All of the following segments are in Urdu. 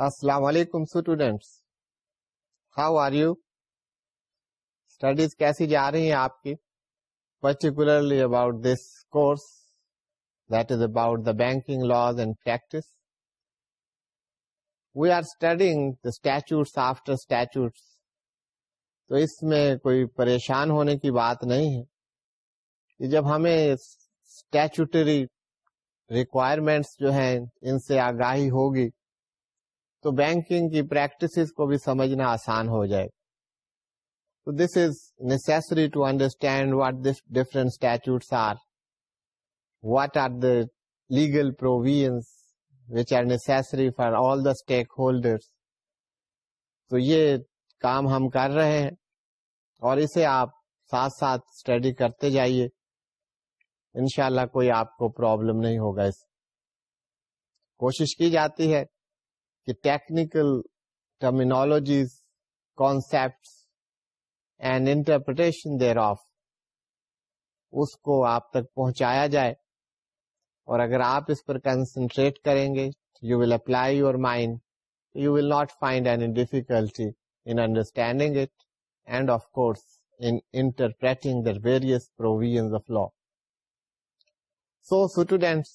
السلام علیکم students how are you studies کیسی جا رہی ہیں آپ کی particularly about this course that is about the banking laws and practice we are studying the statutes after statutes تو اس میں کوئی پریشان ہونے کی بات نہیں ہے۔ جب ہمیں اسٹیچوٹری ریکوائرمنٹس جو ہیں، ان سے آگاہی ہوگی تو بینکنگ کی پریکٹس کو بھی سمجھنا آسان ہو جائے تو this is necessary to understand what this different statutes are what are the legal provisions which are necessary for all the stakeholder تو یہ کام ہم کر رہے ہیں اور اسے آپ ساتھ ساتھ اسٹڈی کرتے جائیے۔ انشاءاللہ کوئی آپ کو پرابلم نہیں ہوگا اس۔ کوشش کی جاتی ہے۔ کہ technical terminologies concept and interpretation thereof اس کو آپ تک پہنچایا جائے اور اگر آپ اس پر کنسنٹریٹ کریں گے you will apply your mind you will not find any difficulty in understanding it and of course interpreting the various provisions of law so students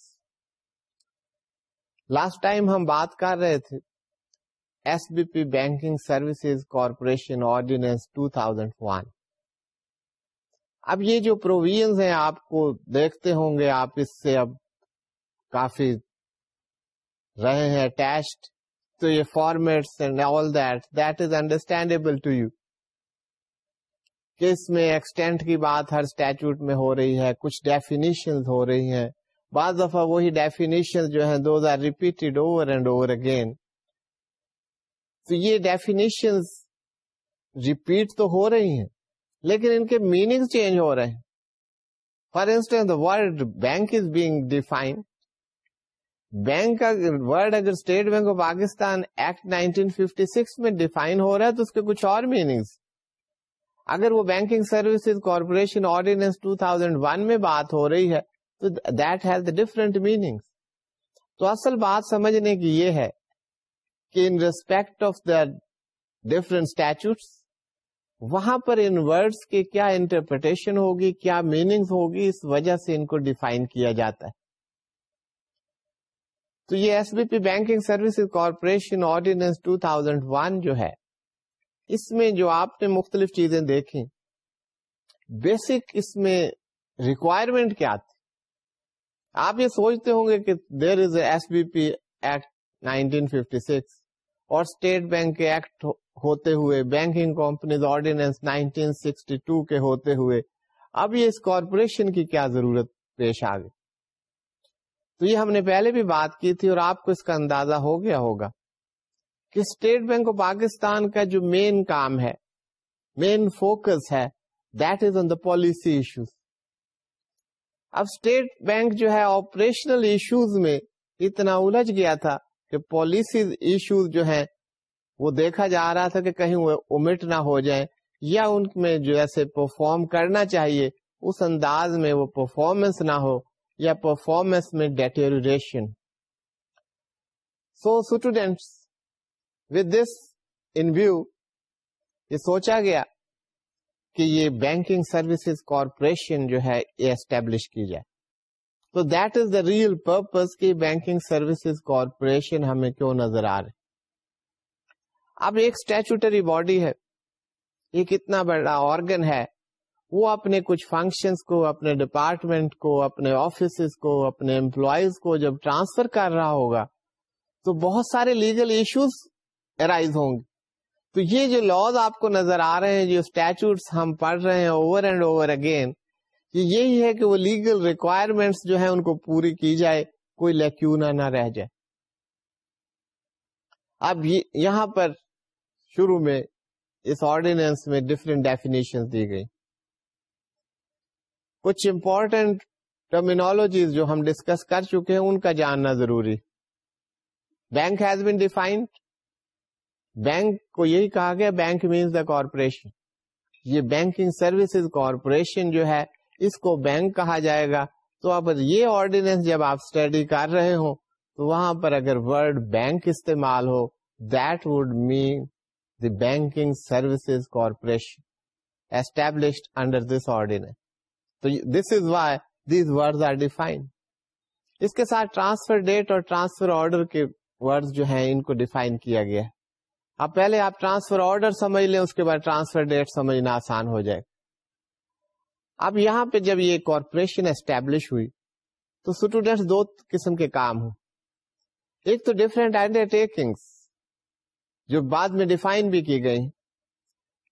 last time ہم بات کر رہے تھے S B P banking services corporation ordinance 2001 اب یہ جو پروویژ ہیں، آپ کو دیکھتے ہوں گے، آپ اس سے اب کافی رہے ہیں اٹیچڈ تو یہ formats and all that that is understandable to you کہ اس میں ایکسٹینٹ کی بات ہر اسٹیچوٹ میں ہو رہی ہے، کچھ ڈیفینیشن ہو رہی ہیں. بعض دفعہ وہی ڈیفینیشن جو ہے those are repeated over and over again تو یہ ڈیفینیشن ریپیٹ تو ہو رہی ہیں، لیکن ان کے میننگ چینج ہو رہے ہیں۔ For instance the word bank is being defined bank کا ورڈ اگر state bank of Pakistan act 1956 میں ڈیفائن ہو رہا ہے تو اس کے کچھ اور میننگس اگر وہ بینکنگ سروسز کارپوریشن آرڈیننس 2001 میں بات ہو رہی ہے تو that has the different meaning تو اصل بات سمجھنے کی یہ ہے کہ in respect of the different statutes وہاں پر ان ورڈس کی کیا انٹرپریٹیشن ہوگی، کیا میننگ ہوگی، اس وجہ سے ان کو ڈیفائن کیا جاتا ہے۔ تو یہ S B P banking service corporation ordinance 2001 جو ہے، اس میں جو آپ نے مختلف چیزیں دیکھی بیسک اس میں ریکوائرمنٹ کیا تھی۔ آپ یہ سوچتے ہوں گے کہ there is a S B P act 1956 اور اسٹیٹ بینک کے ایکٹ ہوتے ہوئے بینکنگ کمپنیز آرڈیننس 1962 کے ہوتے ہوئے، اب یہ اس کارپوریشن کی کیا ضرورت پیش آ گئی؟ تو یہ ہم نے پہلے بھی بات کی تھی اور آپ کو اس کا اندازہ ہو گیا ہوگا کہ اسٹیٹ بینک آف پاکستان کا جو مین کام ہے مین فوکس ہے that is on the policy issues اب اسٹیٹ بینک جو ہے آپریشنل ایشوز میں اتنا الجھ گیا تھا کہ پالیسی ایشوز جو ہے وہ دیکھا جا رہا تھا کہ کہیں وہ امٹ نہ ہو جائیں یا ان میں جو ایسے پرفارم کرنا چاہیے، اس انداز میں وہ پرفارمنس نہ ہو یا پرفارمنس میں deterioration so students with this in view یہ سوچا گیا کہ یہ بینکنگ سروسز کارپوریشن جو ہے یہ اسٹیبلش کی جائے۔ تو that is the real purpose کی بینکنگ سروسز کارپوریشن ہمیں کیوں نظر آ رہے اب ایک اسٹیچوٹری باڈی ہے ایک اتنا بڑا آرگن ہے، وہ اپنے کچھ فنکشنز کو، اپنے ڈپارٹمنٹ کو، اپنے آفیسز کو، اپنے امپلائیز کو جب ٹرانسفر کر رہا ہوگا تو بہت سارے لیگل ایشوز ارائیز ہوں گے۔ تو یہ جو لاز آپ کو نظر آ رہے ہیں، جو اسٹیچوٹس ہم پڑھ رہے ہیں اوور اینڈ اوور اگین یہ یہی ہے کہ وہ لیگل ریکوائرمنٹس جو ہے ان کو پوری کی جائے، کوئی لیکیونا نہ رہ جائے۔ اب یہاں پر شروع میں اس آرڈیننس میں ڈفرینٹ ڈیفینیشن دی گئی۔ کچھ امپورٹینٹ ٹرمینالوجیز جو ہم ڈسکس کر چکے ہیں، ان کا جاننا ضروری۔ Bank has been defined bank کو یہی کہا گیا، بینک مینس دا کارپوریشن یہ بینکنگ سروسز کارپوریشن جو ہے، اس کو بینک کہا جائے گا تو اب یہ آرڈیننس جب آپ اسٹڈی کر رہے ہو تو وہاں پر اگر ورڈ بینک استعمال ہو، that would mean the Banking Services Corporation established under this ordinance. So this is why these words are defined. اس کے ساتھ ٹرانسفر ڈیٹ اور ٹرانسفر آرڈر کے ورڈ جو ہیں، ان کو ڈیفائن کیا گیا ہے اب پہلے آپ ٹرانسفر آرڈر سمجھ لیں، اس کے بعد ٹرانسفر ڈیٹ سمجھنا آسان ہو جائے اب یہاں پہ جب یہ کارپوریشن اسٹیبلش ہوئی، تو اسٹوڈینٹس دو قسم کے کام ہوں۔ ایک تو ڈفرینٹ انڈر ٹیکنگ جو بعد میں ڈیفائن بھی کی گئی۔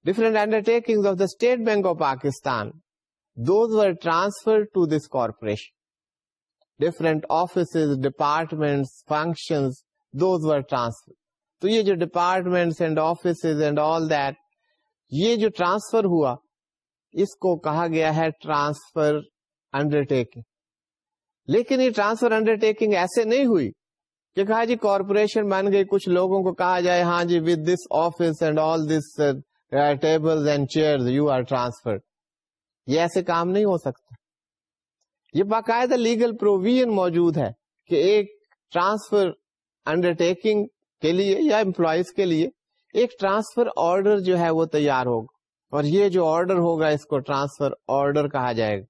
Different undertaking of the state bank of Pakistan those were transfer to this corporation different offices department function those were transfer تو یہ جو department and offices and all that یہ جو ٹرانسفر ہوا، اس کو کہا گیا ہے ٹرانسفر انڈر ٹیکنگ لیکن یہ ٹرانسفر انڈر ٹیکنگ ایسے نہیں ہوئی کہ کہا جی کارپوریشن بن گئی، کچھ لوگوں کو کہا جائے ہاں جی with this office and all this table and chair you are transfer یہ ایسے کام نہیں ہو سکتا۔ یہ باقاعدہ لیگل پروویژن موجود ہے کہ ایک ٹرانسفر انڈر ٹیکنگ کے لیے یا امپلائیز کے لیے ایک ٹرانسفر آرڈر جو ہے وہ تیار ہوگا۔ اور یہ جو آرڈر ہوگا اس کو ٹرانسفر آرڈر کہا جائے گا۔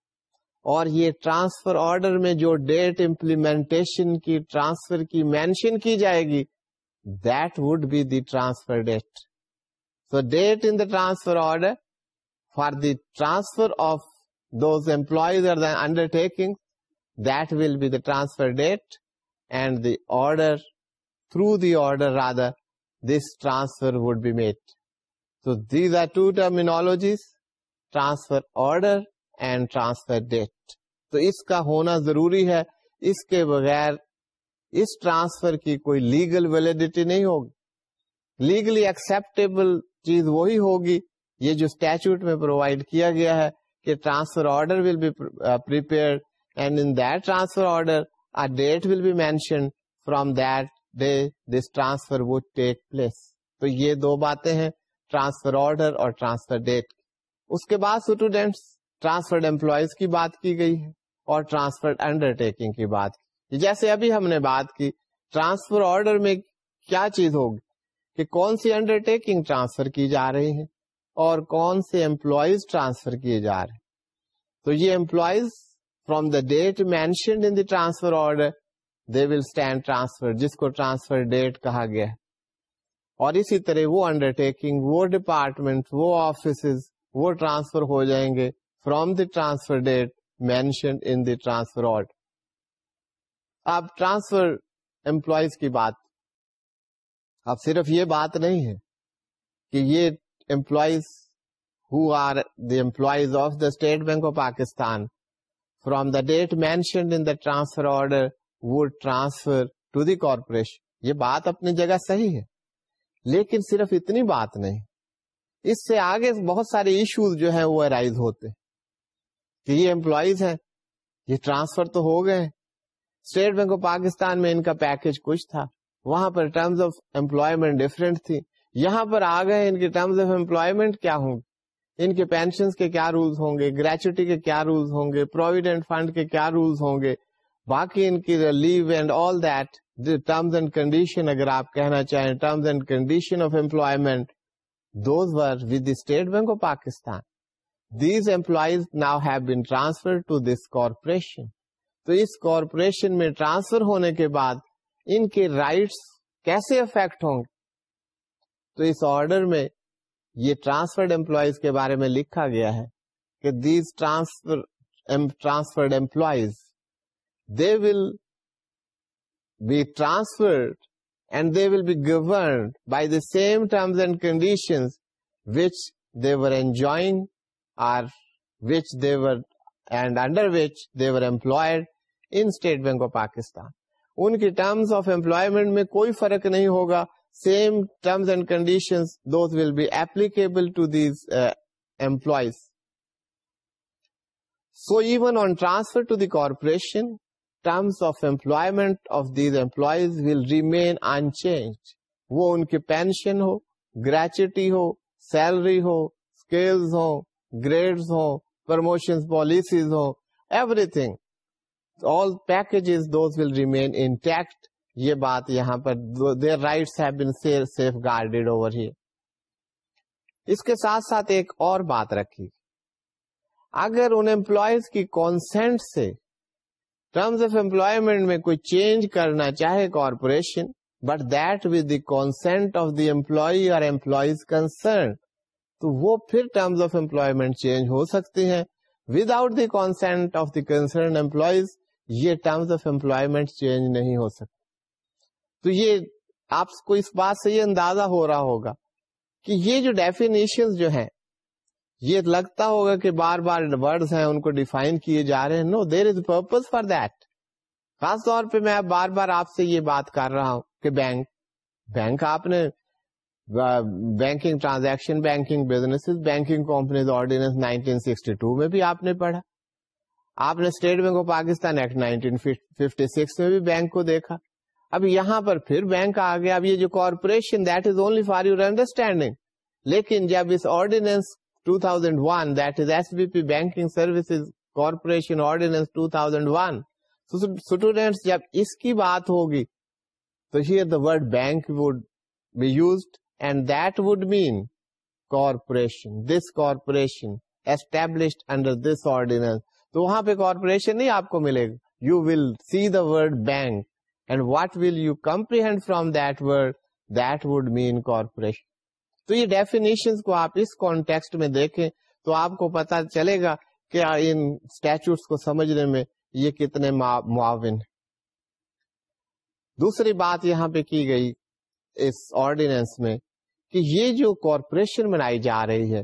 اور یہ ٹرانسفر آرڈر میں جو ڈیٹ امپلیمنٹیشن کی ٹرانسفر کی مینشن کی جائے گی that would be the transfer date so that in the transfer order for the transfer of those employees are the undertaking, that will be the transfer date, and the through the order rather, this transfer would be made. So these are two terminologies, transfer order and transfer date. تو اس کا ہونا ضروری ہے اس کے بغیر اس ٹرانسفر کی کوئی لیگل ویلڈیٹی نہیں ہوگی لیگلی ایکسپٹیبل چیز وہی ہوگی یہ جو اسٹیچوٹ میں پرووائڈ کیا گیا ہے کہ transfer order will be prepare and in that transfer order date will be mention from that day this transfer would take place. تو یہ دو باتیں ہیں، ٹرانسفر آرڈر اور ٹرانسفر ڈیٹ۔ اس کے بعد اسٹوڈینٹس ٹرانسفرڈ امپلائیز کی بات کی گئی ہے اور ٹرانسفر انڈر ٹیکنگ کی بات کی۔ جیسے ابھی ہم نے بات کی، ٹرانسفر آرڈر میں کیا چیز ہوگی؟ کہ کون سی انڈر ٹیکنگ ٹرانسفر کی جا رہی ہے اور کون سے امپلائیز ٹرانسفر کیے جا رہے تو یہ employees from the date mentioned in transfer order they will stand transfer جس کو ٹرانسفر ڈیٹ کہا گیا اور اسی طرح وہ انڈر ٹیکنگ وہ ڈپارٹمنٹ وہ آفیسز وہ ٹرانسفر ہو جائیں گے۔ From the transfer date mentioned in the transfer order اب ٹرانسفر امپلائیز کی بات۔ اب صرف یہ بات نہیں ہے کہ یہ employees who are the employees of the State Bank of Pakistan from the date mentioned in the transfer order would transfer to the corporation. یہ بات اپنی جگہ صحیح ہے، لیکن صرف اتنی بات نہیں۔ اس سے آگے بہت سارے ایشوز جو ہیں وہ ارائیز ہوتے کہ یہ امپلائیز ہیں، یہ ٹرانسفر تو ہو گئے اسٹیٹ بینک آف پاکستان میں ان کا پیکج کچھ تھا۔ وہاں پر ٹرمز آف امپلائمنٹ ڈفرینٹ تھی۔ یہاں پر آ گئے، ان کے ٹرمز آف امپلائمنٹ کیا ہوں گے؟ ان کے پینشن کے کیا رولس ہوں گے؟ گریچوٹی کے کیا رولس ہوں گے؟ پروویڈنٹ فنڈ کے کیا رولس ہوں گے؟ باقی ان کی leave and all that terms and condition اگر آپ کہنا چاہیں terms and condition of employment those were with state bank of Pakistan these employees now have been transfer to this corporation تو اس کارپوریشن میں ٹرانسفر ہونے کے بعد ان کے رائٹس کیسے افیکٹ ہوں گے؟ تو اس آرڈر میں یہ ٹرانسفرڈ امپلائیز کے بارے میں لکھا گیا ہے کہ these transfer transferred employees they will be transferred and they will be governed by the same terms and condition which they were enjoying or which they were and under which they were employed in state bank of Pakistan ان کی ٹرمز آف امپلائمنٹ میں کوئی فرق نہیں ہوگا same terms and conditions, those will be applicable to these uh, employees. So even on transfer to the corporation, terms of employment of these employees will remain unchanged. وہ ان کی پینشن ہو گریچوٹی ہو سیلری ہو اسکلز ہو گریڈز ہو promotion policies who everything all packages those will remain intact یہ بات یہاں پر their rights have been safeguarded over ہی اس کے ساتھ ساتھ ایک اور بات رکھی. اگر ان امپلائیز کی کانسینٹ سے ٹرمز آف امپلائمنٹ میں کوئی چینج کرنا چاہے corporation but that with the consent of the employee اور امپلائیز کنسرن تو وہ پھر ٹرمز آف امپلائمنٹ چینج ہو سکتے ہیں. Without the consent of the concern employees یہ ٹرمز آف امپلائمنٹ چینج نہیں ہو سکتے. تو یہ آپ کو اس بات سے یہ اندازہ ہو رہا ہوگا کہ یہ جو ڈیفینیشن جو ہیں یہ لگتا ہوگا کہ بار بار ورڈز ہیں، ان کو ڈیفائن کیے جا رہے ہیں۔ No there is purpose for that خاص طور پہ میں بار بار آپ سے یہ بات کر رہا ہوں کہ بینک بینک آپ نے banking transaction banking business banking companies ordinance 1962 میں بھی آپ نے پڑھا۔ آپ نے state bank of Pakistan act 1956 میں بھی بینک کو دیکھا۔ اب یہاں پر پھر بینک آ گیا اب یہ جو corporation that is only for your understanding لیکن جب اس ordinance 2001 that is S B P banking services corporation ordinance 2001 students جب اس کی بات ہوگی تو here the word bank would be used and that would mean corporation this corporation established under this ordinance تو وہاں پہ کارپوریشن نہیں آپ کو ملے گا you will see the word bank and what will you comprehend from that word that would mean corporation تو یہ ڈیفینیشن کو آپ اس کانٹیکسٹ میں دیکھیں تو آپ کو پتا چلے گا کہ ان اسٹیچوس کو سمجھنے میں یہ کتنے معاون دوسری بات یہاں پہ کی گئی اس آرڈیننس میں کہ یہ جو کارپوریشن بنائی جا رہی ہے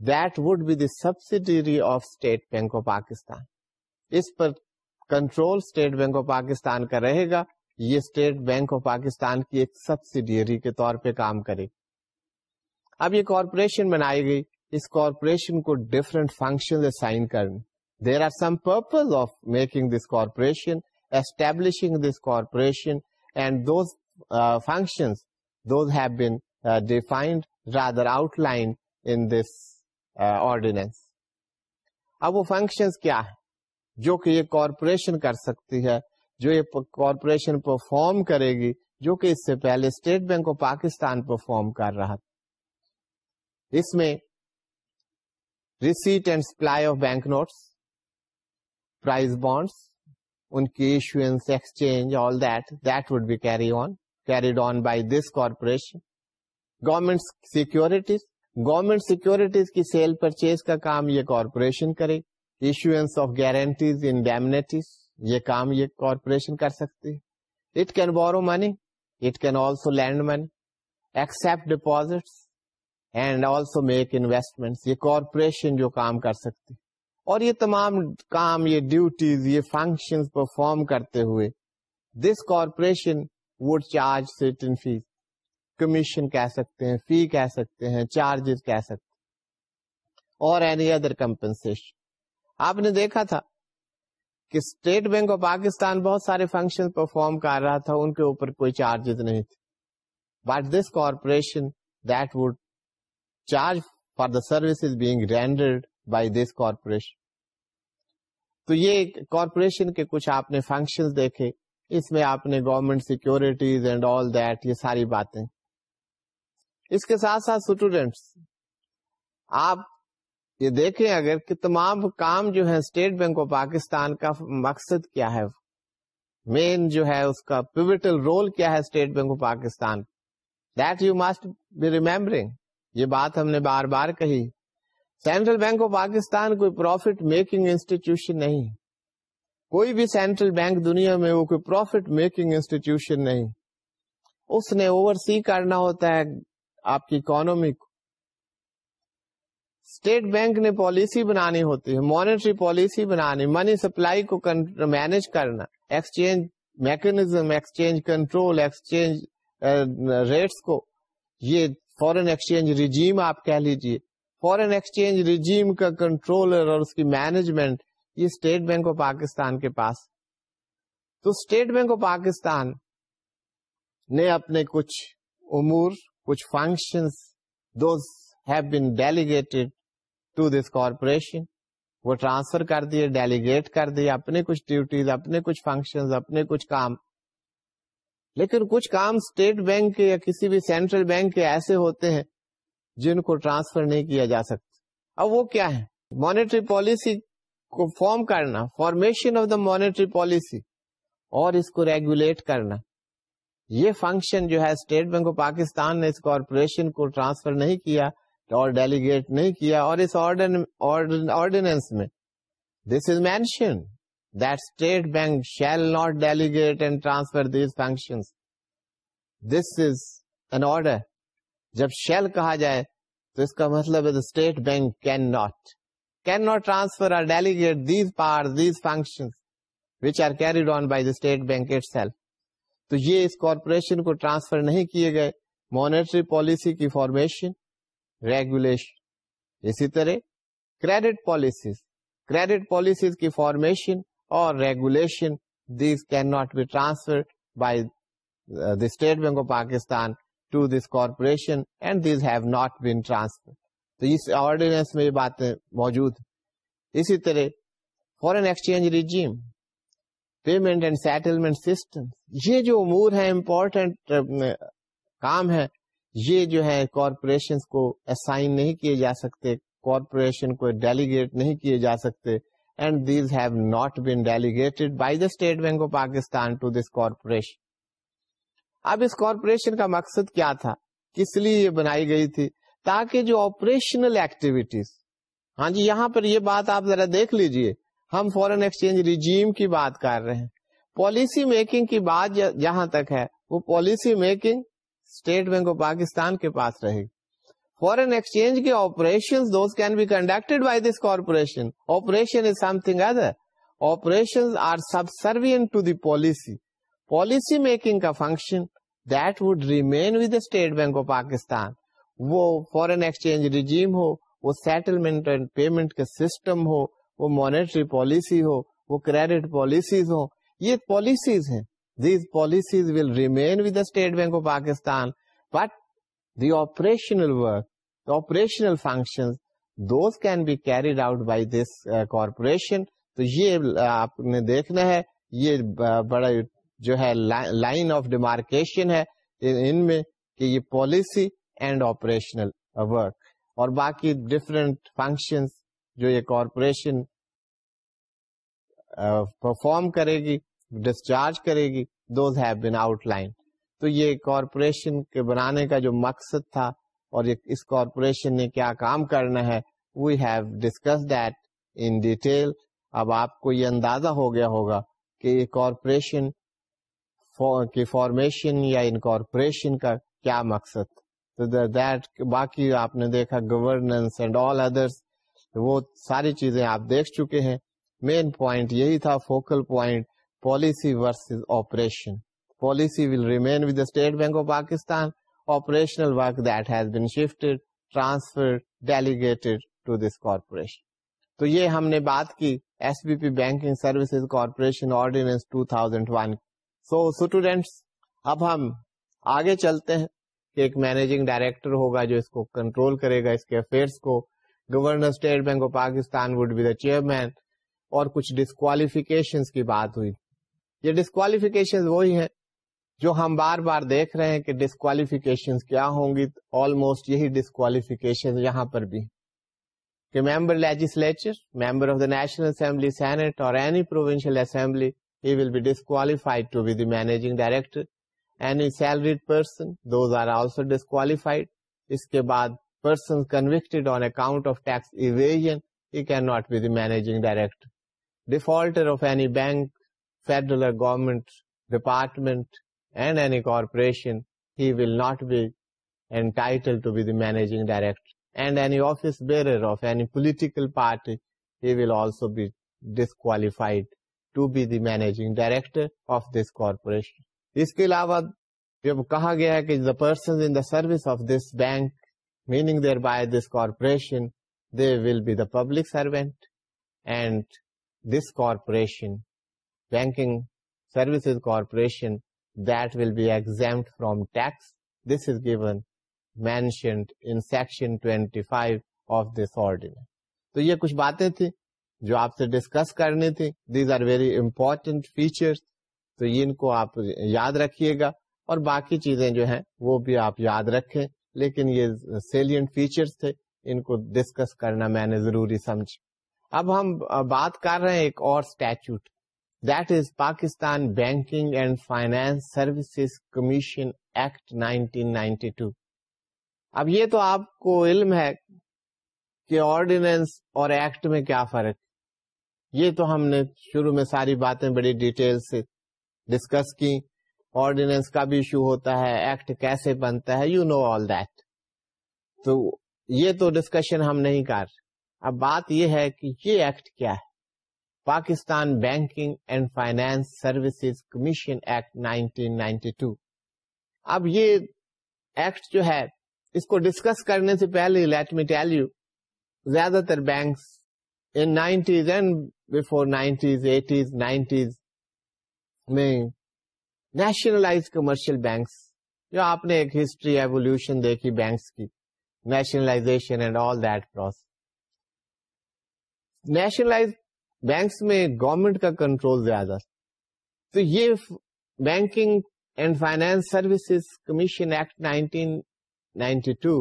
that would be the subsidiary of State Bank of Pakistan us per control State Bank of Pakistan کا رہے گا، یہ اسٹیٹ بینک آف پاکستان کی ایک سبسڈیری کے طور پہ کام کرے۔ گی اب یہ کارپوریشن بنائی گئی۔ اس کارپوریشن کو ڈفرنٹ فنکشن اسائن کرنے۔ There are some purpose of making this corporation establishing this corporation and those function those have been defined rather outline in this ordinance اب وہ فنکشن کیا ہے جو کہ یہ کارپوریشن کر سکتی ہے، جو یہ کارپوریشن پرفارم کرے گی، جو کہ اس سے پہلے State Bank of Pakistan perform کر رہا تھا۔ اس میں receipt and supply of bank notes prize bonds ان کی issuance exchange all that that would be carry on carried on by this corporation government securities government securities کی سیل پرچیز کا کام یہ کارپوریشن کرے. Issuance of guarantees and indemnities یہ کام یہ کارپوریشن کر سکتی it can borrow money it can also lend money accept deposit and also make investment یہ کارپوریشن جو کام کر سکتی اور یہ تمام کام، یہ ڈیوٹیز یہ فنکشن پرفارم کرتے ہوئے this corporation would charge certain fees commission کہہ سکتے ہیں فی کہہ سکتے ہیں چارجز کہہ سکتے اور اینی ادر کمپنسیشن آپ نے دیکھا تھا کہ اسٹیٹ بینک آف پاکستان بہت سارے فنکشن پرفارم کر رہا تھا، ان کے اوپر کوئی چارجز نہیں تھے۔ But this corporation that would charge for the service being rendered by this corporation تو یہ کارپوریشن کے کچھ آپ نے فنکشن دیکھے، اس میں آپ نے government securities and all that یہ ساری باتیں۔ اس کے ساتھ ساتھ اسٹوڈینٹس آپ یہ دیکھیں اگر کہ تمام کام جو ہے اسٹیٹ بینک آف پاکستان کا مقصد کیا ہے۔ مین جو ہے اس کا پیوٹل رول کیا ہے State Bank of Pakistan that you must be remembering یہ بات ہم نے بار بار کہی۔ سینٹرل بینک آف پاکستان کوئی پروفٹ میکنگ انسٹیٹیوشن نہیں۔ کوئی بھی سینٹرل بینک دنیا میں وہ کوئی پروفٹ میکنگ انسٹیٹیوشن نہیں۔ اس نے اوور سی کرنا ہوتا ہے آپ کی اکانومی کو۔ اسٹیٹ بینک نے پالیسی بنانی ہوتی ہے مانیٹری پالیسی بنانی منی سپلائی کو مینج کرنا۔ Exchange mechanism exchange control exchange rates کو۔ یہ فورن ایکسچینج ریجیم آپ کہہ لیجیے فورن ایکسچینج ریجیم کا کنٹرولر اور اس کی مینجمنٹ یہ اسٹیٹ بینک آف پاکستان کے پاس. تو اسٹیٹ بینک آف پاکستان نے اپنے کچھ امور، کچھ function those have been delegated to this corporation وہ ٹرانسفر کر دیے ڈیلیگیٹ کر دیے. اپنے کچھ ڈیوٹیز اپنے کچھ فنکشن اپنے کچھ کام. لیکن کچھ کام اسٹیٹ بینک کے یا کسی بھی سینٹرل بینک کے ایسے ہوتے ہیں جن کو ٹرانسفر نہیں کیا جا سکتا۔ اب وہ کیا ہے؟ مانیٹری پالیسی کو فارم کرنا formation of the monetary policy اور اس کو ریگولیٹ کرنا۔ یہ فنکشن جو ہے اسٹیٹ بینک آف پاکستان نے اس کارپوریشن کو ٹرانسفر نہیں کیا اور ڈیلیگیٹ نہیں کیا، اور اس آرڈیننس میں۔ This is mention that State Bank shall not delegate and transfer these function this is an order جب شیل کہا جائے، تو اس کا مطلب ہے State Bank can not can not transfer delegate these par these function which are carried on by the State Bank it تو یہ اس کارپوریشن کو ٹرانسفر نہیں کیے گئے مانیٹری پالیسی کی فارمیشن ریگولیشن اسی طرح کریڈٹ پالیسیز کریڈٹ پالیسیز کی فارمیشن اور regulation these can not be transfer by the State Bank of Pakistan to this corporation and these have not been transfer تو اس آرڈیننس میں یہ باتیں موجود اسی طرح foreign exchange regime payment and settlement system یہ جو امور ہے امپورٹینٹ uh, کام ہے یہ جو ہے کارپوریشن کو اسائن نہیں کیے جا سکتے کارپوریشن کو ڈیلیگیٹ نہیں کیے جا سکتے۔ And these have not been delegated by the State Bank of Pakistan to this corporation اب اس کارپوریشن کا مقصد کیا تھا؟ کس لیے یہ بنائی گئی تھی؟ تاکہ جو آپریشنل ایکٹیویٹیز ہاں جی یہاں پر یہ بات آپ ذرا دیکھ لیجیے۔ ہم فورن ایکسچینج ریجیم کی بات کر رہے ہیں۔ پالیسی میکنگ کی بات جہاں تک ہے، وہ policy making State Bank of Pakistan کے پاس رہے گی۔ فورن ایکسچینج کے operation those can be conducted by this corporation operation is something other operation are subservient to the policy policy making کا function that would remain with State Bank of Pakistan وہ فورن ایکسچینج ریجیم ہو وہ سیٹلمنٹ اینڈ پیمنٹ کا سسٹم ہو وہ مانیٹری پالیسی ہو وہ کریڈٹ پالیسیز ہو یہ پالیسیز ہیں these policies will remain with State Bank of Pakistan but the operational work operational function those can be carried out by this corporation تو یہ آپ نے دیکھنا ہے، یہ بڑا جو ہے لائن آف ڈیمارکیشن ہے، ان میں کہ یہ پالیسی اینڈ آپریشنل ورک اور باقی ڈفرینٹ فنکشن جو یہ کارپوریشن پرفارم کرے گی ڈسچارج کرے گی those have been outline تو یہ کارپوریشن کے بنانے کا جو مقصد تھا اور اس کارپوریشن نے کیا کام کرنا ہے؟ We have discuss that in detail اب آپ کو یہ اندازہ ہو گیا ہوگا کہ یہ کارپوریشن کی فارمیشن یا انکارپوریشن کا کیا مقصد؟ دیٹ باقی آپ نے دیکھا گورننس اینڈ آل ادرس وہ ساری چیزیں آپ دیکھ چکے ہیں۔ مین پوائنٹ یہی تھا focal point policy versus operation policy will remain with State Bank of Pakistan operational work that has been shifted transfer delegated to this corporation تو یہ ہم نے بات کی S B P banking services corporation ordinance 2001 so students اب ہم آگے چلتے ہیں کہ ایک مینیجنگ ڈائریکٹر ہوگا جو اس کو کنٹرول کرے گا، اس کے افیئرس کو۔ Governor State Bank of Pakistan would be the chairman اور کچھ ڈسکوالیفیکیشن کی بات ہوئی۔ یہ ڈسکوالیفیکیشن وہی ہے جو ہم بار بار دیکھ رہے ہیں کہ ڈسکوالیفیکیشن کیا ہوں گی آلموسٹ یہی ڈسکوالیفیکیشن یہاں پر بھی۔ کہ member legislature member of the national assembly senate اور any provincial assembly he will be disqualified to be the managing director any salaried person those are also disqualified اس کے بعد person convicted on account of tax evasion he can not be the managing director defaulter of any bank federal government department and any corporation he will not be entitled to be the managing director. And any office bearer of any political party he will also be disqualified to be the managing director of this corporation. اس کے علاوہ جب کہا گیا ہے کہ the person in the service of this bank meaning thereby this corporation they will be the public servant and this corporation banking services corporation that will be exempt from tax this is given mentioned in section twenty five of this ordinance تو یہ کچھ باتیں تھیں جو آپ سے ڈسکس کرنی تھی. These are very important features تو ان کو آپ یاد رکھیے گا. اور باقی چیزیں جو ہیں وہ بھی آپ یاد رکھیں. لیکن یہ سیلینٹ فیچرز تھے. ان کو ڈسکس کرنا میں نے ضروری سمجھ اب ہم بات کر رہے ہیں ایک اور statute that is Pakistan Banking and Finance Services Commission Act 1992 اب یہ تو آپ کو علم ہے کہ آرڈیننس اور ایکٹ میں کیا فرق یہ تو ہم نے شروع میں ساری باتیں بڑی ڈیٹیل سے ڈسکس کی۔ آرڈیننس کا بھی ایشو ہوتا ہے ایکٹ کیسے بنتا ہے یو نو آل دیٹ تو یہ تو ڈسکشن ہم نہیں کر اب بات یہ ہے کہ یہ ایکٹ کیا ہے۔ Pakistan Banking and Finance Services Commission Act 1992 اب یہ ایکٹ جو ہے، اس کو ڈسکس کرنے سے پہلے لیٹ می ٹیل یو زیادہ تر banks in nineties and before nineties eighties nineties میں نیشنلائز کمرشل بینکس جو آپ نے ایک ہسٹری ایوولوشن دیکھی بینکس کی nationalisation and all that process nationalise banks میں گورمنٹ کا کنٹرول زیادہ تو یہ Banking and Finance Services Commission Act nineteen ninety two,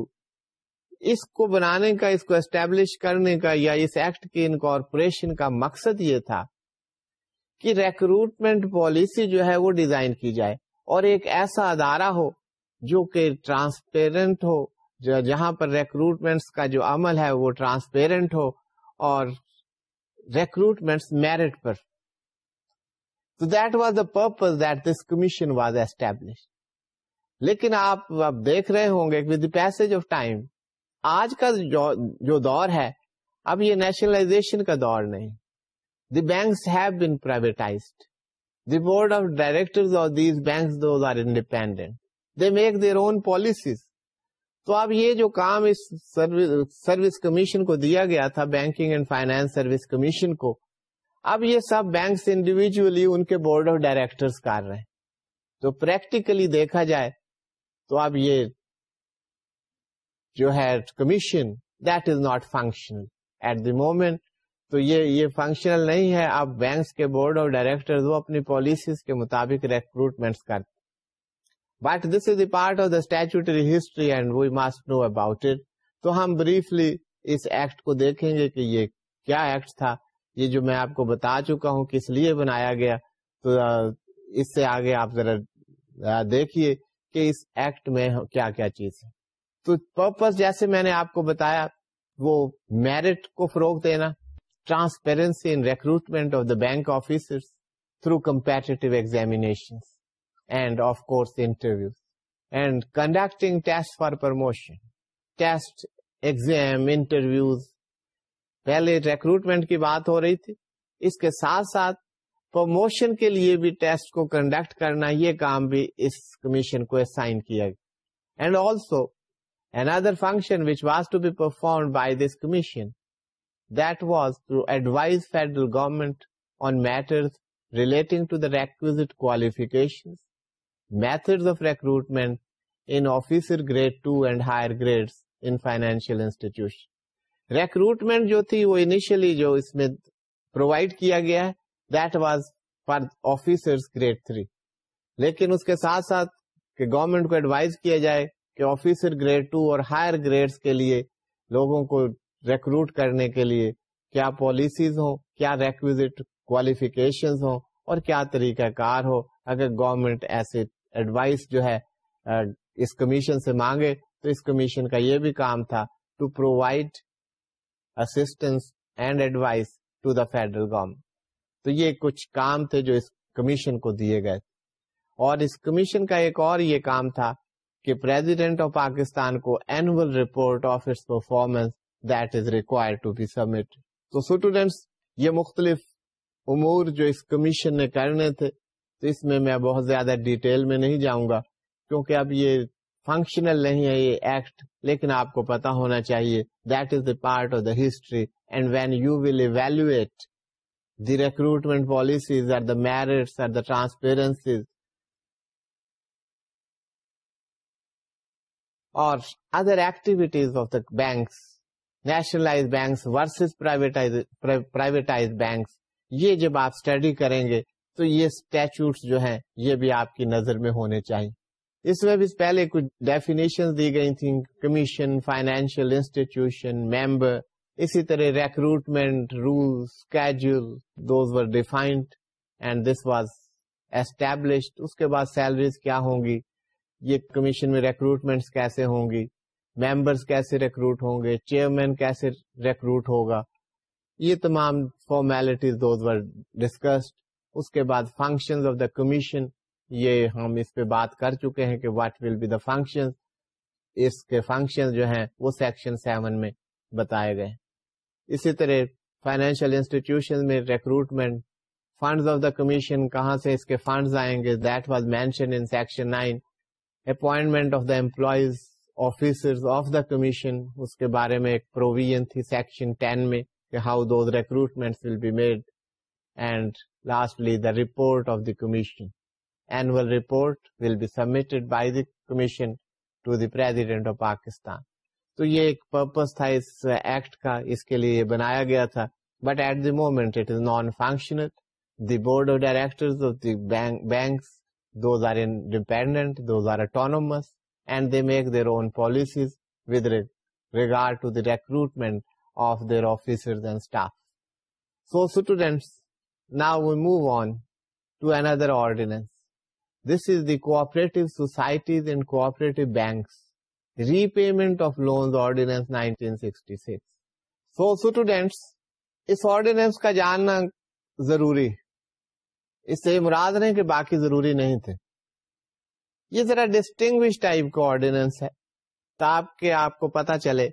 اس کو بنانے کا، اس کو اسٹیبلش کرنے کا یا اس ایکٹ کی انکارپوریشن کا مقصد یہ تھا کہ ریکروٹمنٹ پالیسی جو ہے وہ ڈیزائن کی جائے اور ایک ایسا ادارہ ہو جو کہ ٹرانسپیرنٹ ہو، جہاں پر ریکروٹمنٹ کا جو عمل ہے وہ ٹرانسپیرنٹ ہو اور ریکروٹمنٹ میرٹ پر تو that was the purpose that this commission was establish لیکن آپ اب دیکھ رہے ہوں گے ود پیسج آف ٹائم آج کا جو دور ہے، اب یہ نیشنلائزیشن کا دور نہیں. The banks have been privatised the board of director of these banks those are independent they make their own policies تو اب یہ جو کام اس سروس کمیشن کو دیا گیا تھا، banking and finance service commission کو، اب یہ سب بینکس انڈیویجلی ان کے بورڈ آف ڈائریکٹر کر رہے ہیں۔ تو پریکٹیکلی دیکھا جائے تو اب یہ جو ہے commission that is not functional at the moment تو یہ یہ فنکشنل نہیں ہے۔ اب بینکس کے بورڈ آف ڈائریکٹر وہ اپنی پالیسیز کے مطابق ریکروٹمنٹ کرتے but this is a part of the statutory history and we must know about it تو ہم بریفلی اس ایکٹ کو دیکھیں گے کہ یہ کیا ایکٹ تھا۔ یہ جو میں آپ کو بتا چکا ہوں کس لیے بنایا گیا، تو اس سے آگے آپ ذرا دیکھیے کہ اس ایکٹ میں کیا کیا چیز ہے۔ تو پرپز جیسے میں نے آپ کو بتایا، وہ میرٹ کو فروغ دینا transparency in recruitment of the bank officer through competitive examination and of course interview and conducting test for promotion test exam interviews پہلے ریکروٹمنٹ کی بات ہو رہی تھی اس کے ساتھ ساتھ پروموشن کے لیے بھی ٹیسٹ کو کنڈکٹ کرنا یہ کام بھی اس کمیشن کو اسائن کیا گیا and also Another function which was to be performed by this commission, that was to advise federal government on matters relating to the requisite qualifications, methods of recruitment in officer grade 2 and higher grades in financial institutions. Recruitment jo thi wo initially jo isme provide kiya gaya hai, that was for officers grade 3. لیکن اس کے ساتھ ساتھ کہ گورنمنٹ کو ایڈوائز کیا جائے کہ آفیسر گریڈ ٹو اور ہائر گریڈ کے لیے لوگوں کو ریکروٹ کرنے کے لیے کیا پالیسیز ہوں کیا ریکویزٹ کوالیفیکیشن ہوں اور کیا طریقہ کار ہو اگر گورنمنٹ ایسے ایڈوائس جو ہے اس کمیشن سے مانگے تو اس کمیشن کا یہ بھی کام تھا to provide assistance and advice to the federal government تو یہ کچھ کام تھے جو اس کمیشن کو دیے گئے اور اس کمیشن کا ایک اور یہ کام تھا کہ پریزیڈنٹ آف پاکستان کو annual report of its performance that is require to be submit تو اسٹوڈینٹس یہ مختلف امور جو اس کمیشن نے کرنے تھے تو اس میں میں بہت زیادہ ڈیٹیل میں نہیں جاؤں گا، کیونکہ اب یہ فنکشنل نہیں ہے، یہ ایکٹ لیکن آپ کو پتا ہونا چاہیے that is the part of the history and when you will evaluate the recruitment policies or the merits or the transparencies اور other activities of the banks nationalise banks versus privatise banks یہ جب آپ اسٹڈی کریں گے تو یہ اسٹیچوٹ جو ہیں، یہ بھی آپ کی نظر میں ہونے چاہیے۔ اس میں بھی پہلے کچھ ڈیفینیشن دی گئی تھیں کمیشن فائنینشیل انسٹیٹیوشن ممبر اسی طرح recruitment rule those were defined and this was established اس کے بعد سیلریز کیا ہوں گی؟ یہ کمیشن میں ریکروٹمنٹ کیسے ہوں گی؟ ممبرس کیسے ریکروٹ ہوں گے؟ چیئرمین کیسے ریکروٹ ہوگا؟ یہ تمام فارمیلٹیز دوز ور ڈسکسڈ اس کے بعد فنکشن آف دا کمیشن یہ ہم اس پہ بات کر چکے ہیں کہ what will be the function اس کے فنکشن جو ہیں وہ سیکشن سیون میں بتائے گئے اسی طرح فائنینشیل انسٹیٹیوشن میں recruitment funds of the commission کہاں سے اس کے فنڈز آئیں گے؟ That was mention in section nine appointment of the employees officer of the commission اس کے بارے میں ایک پروویژن تھی سیکشن ٹین میں کہ how those recruitment will be made and lastly the report of the commission annual report will be submitted by the commission to the president of Pakistan تو یہ ایک پرپز تھا اس ایکٹ کا اس کے لیے بنایا گیا تھا but at the moment it is non functional the board of director of the banks those are independent those are autonomous and they make their own policies with regard to the recruitment of their officer and staff so students now we move on to another ordinance this is the cooperative societies and cooperative banks repayment of loan ordinance 1966 so students اس آرڈیننس کا جاننا ضروری اس سے مراد نہیں کہ باقی ضروری نہیں تھے۔ یہ ذرا ڈسٹنگ ٹائپ کا آرڈیننس ہے۔ تاکہ آپ کو پتا چلے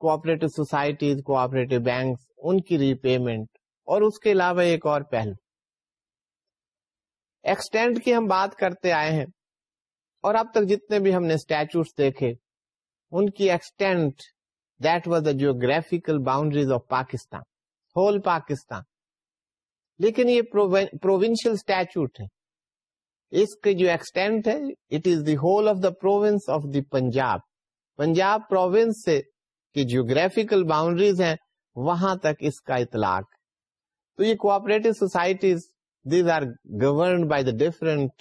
کوپریٹو سوسائٹیز کوپریٹو بینکس ان کی ری پیمنٹ اور اس کے علاوہ ایک اور پہلو ایکسٹینڈ کی ہم بات کرتے آئے ہیں اور اب تک جتنے بھی ہم نے اسٹیچوس دیکھے، ان کی extent that was the geographical boundaries of Pakistan whole Pakistan لیکن یہ پروونشل اسٹیچوٹ ہے۔ اس کی جو ایکسٹینٹ ہے it is the whole of the province of the Punjab Punjab province سے کی جیوگرافیکل باؤنڈریز ہیں، وہاں تک اس کا اطلاق۔ تو یہ cooperative societies these are governed by the different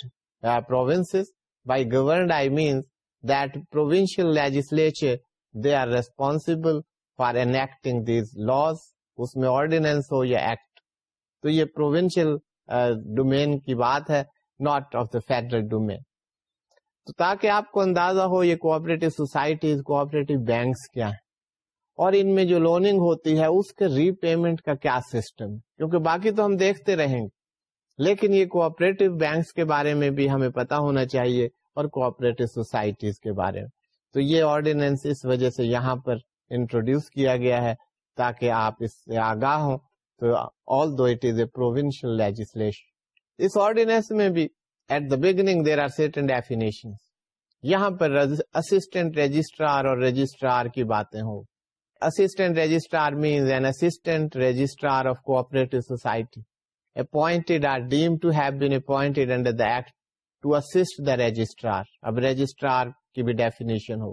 uh, provinces. By governed, I mean that provincial legislature, they are responsible for enacting these laws. اس میں آرڈیننس ہو یا ایکٹ تو یہ پروونشل ڈومین uh, کی بات ہے not of the federal domain تو تاکہ آپ کو اندازہ ہو یہ کوآپریٹو سوسائٹیز کوآپریٹو بینکس کیا ہیں اور ان میں جو لوننگ ہوتی ہے، اس کے ری پیمنٹ کا کیا سسٹم کیونکہ باقی تو ہم دیکھتے رہیں گے۔ لیکن یہ کوآپریٹو بینکس کے بارے میں بھی ہمیں پتا ہونا چاہیے اور کوآپریٹو سوسائٹیز کے بارے میں۔ تو یہ آرڈیننس اس وجہ سے یہاں پر انٹروڈیوس کیا گیا ہے تاکہ آپ اس سے آگاہ ہوں۔ تو although it is a provincial legislation us ordinance میں بھی at the beginning there are certain definition یہاں پر اسسٹنٹ رجسٹرار اور رجسٹرار کی باتیں ہوں۔ Assistant registrar means an assistant registrar of cooperative society appointed are deemed to have been appointed under the act to assist the registrar. اب registrar کی بھی ڈیفینیشن ہو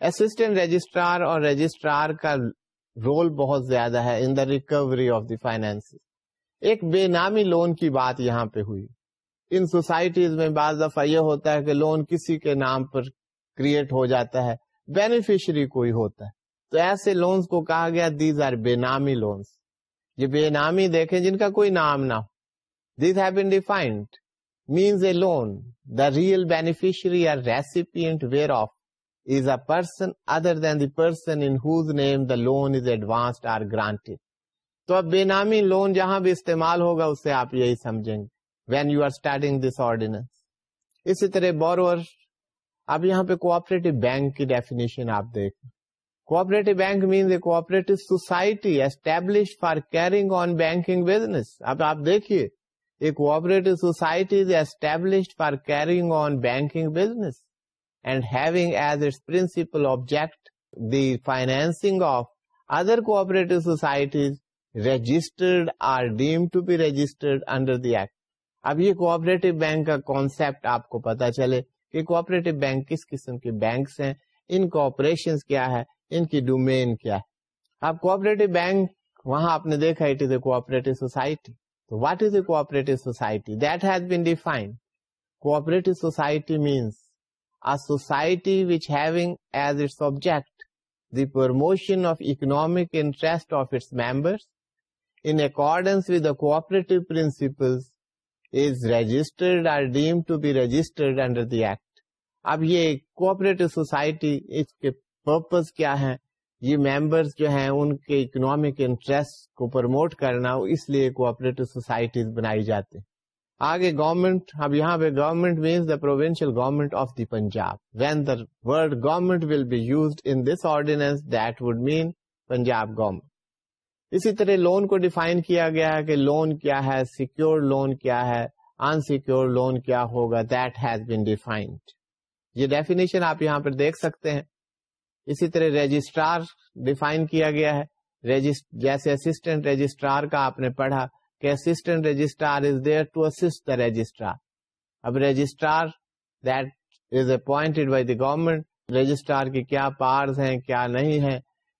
اسسٹنٹ رجسٹرار اور رجسٹرار کا رول بہت زیادہ ہے in the recovery of the finance ایک بے نامی لون کی بات یہاں پہ ہوئی ان سوسائٹیز میں بعض دفعہ یہ ہوتا ہے کہ لون کسی کے نام پر کریٹ ہو جاتا ہے بینیفیشری کوئی ہوتا ہے تو ایسے لونز کو کہا گیا دیز آر بے نامی لونس یہ بے نامی دیکھیں جن کا کوئی نام نہ ہو۔ These have been defined means a loan the real beneficiary or recipient whereof is a person other than the person in whose name the loan is advanced or granted تو اب بے نامی لون جہاں بھی استعمال ہوگا اس سے آپ یہی سمجھیں گے۔ When you are starting this ordinance اسی طرح بورور اب یہاں پہ کوپریٹو بینک کی ڈیفینیشن آپ دیکھیں۔ Cooperative bank means a cooperative society establish for carrying on banking business اب آپ دیکھیے a cooperative society is established for carrying on banking business and having as its principal object the financing of other cooperative societies registered or deemed to be registered under the act اب یہ کوپریٹو بینک کا کانسپٹ آپ کو پتا چلے کہ کوپریٹو بینک کس قسم کے بینکس ہیں ان کو کیا ہے ان کی ڈومین کیا ہے؟ اب کوپریٹو بینک وہاں آپ نے دیکھا it is a cooperative society تو what is a cooperative society that has been defined cooperative society means a society which having as its object the promotion of economic interest of its members in accordance with the cooperative principled or deemed to be registered under the act اب یہ کوپریٹ سوسائٹی پرپز کیا ہے یہ ممبرس جو ہیں، ان کے اکنامک انٹرسٹ کو پروموٹ کرنا، اس لیے کوپریٹو سوسائٹیز بنائی جاتی آگے گورنمنٹ اب یہاں پہ government means the provincial government of the Punjab when the word government will be used in this ordinance that would mean Punjab government اسی طرح لون کو ڈیفائن کیا گیا ہے کہ لون کیا ہے سیکور لون کیا ہے انسیکور لون کیا ہوگا دیٹ ہیز بین ڈیفائنڈ یہ ڈیفینیشن آپ یہاں پر دیکھ سکتے ہیں۔ اسی طرح رجسٹرار ڈیفائن کیا گیا ہے۔ جیسے اسسٹنٹ رجسٹرار کا آپ نے پڑھا کہ assistant registrar is there to assist the registrar اب registrar that is appointed by the government registrar کی کیا پارز ہیں، کیا نہیں ہے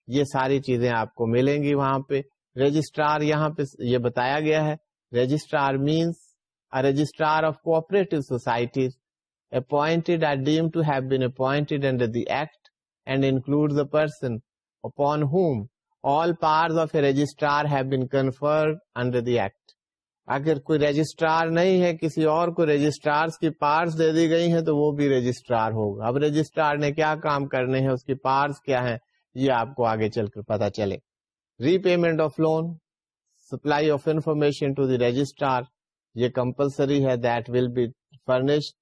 یہ ساری چیزیں آپ کو ملیں گی وہاں پہ۔ رجسٹرار یہاں پہ یہ بتایا گیا ہے۔ Registrar means registrar of cooperative societies appointed are deemed to have been appointed under the Act and includes the person upon whom all powers of a registrar have been conferred under the Act. اگر کوئی رجسٹرار نہیں ہے، کسی اور کو رجسٹرار کی پارس دے دی گئی ہیں، تو وہ بھی رجسٹرار ہوگا۔ اب رجسٹرار نے کیا کام کرنے ہیں؟ اس کی پارس کیا ہے یہ آپ کو آگے چل کر پتا چلے۔ Repayment of loan supply of information to the registrar یہ کمپلسری ہے that will be furnished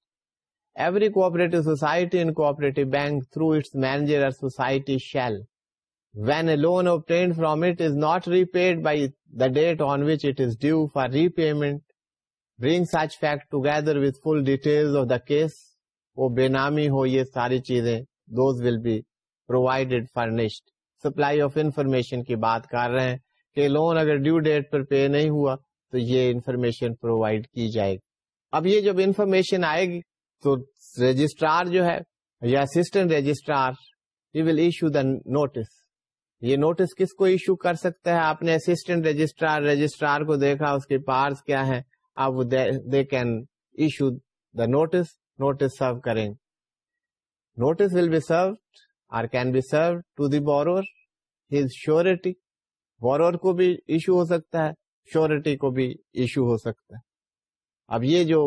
every cooperative society and cooperative bank through its manager society shall when a loan obtained from it is not repaid by the date on which it is due for repayment bring such fact together with full detail of the case وہ بینامی ہو یہ ساری چیزیں those will be provided furnished supply of information کی بات کر رہے ہیں کہ لون اگر ڈیو ڈیٹ پر پے نہیں ہوا تو یہ انفارمیشن پرووائڈ کی جائے گی اب یہ جب انفارمیشن آئے گی تو رجسٹرار جو ہے یا assistant registrar he will issue the notice یہ نوٹس کس کو ایشو کر سکتا ہے؟ آپ نے اسسٹنٹ رجسٹرار رجسٹرار کو دیکھا، اس کے پارس کیا ہے آپ they can issue the notice notice serve کریں۔ Notice will be serve or can be serve to the borrower his surety borrower کو بھی ایشو ہو سکتا ہے شیورٹی کو بھی ایشو ہو سکتا ہے۔ اب یہ جو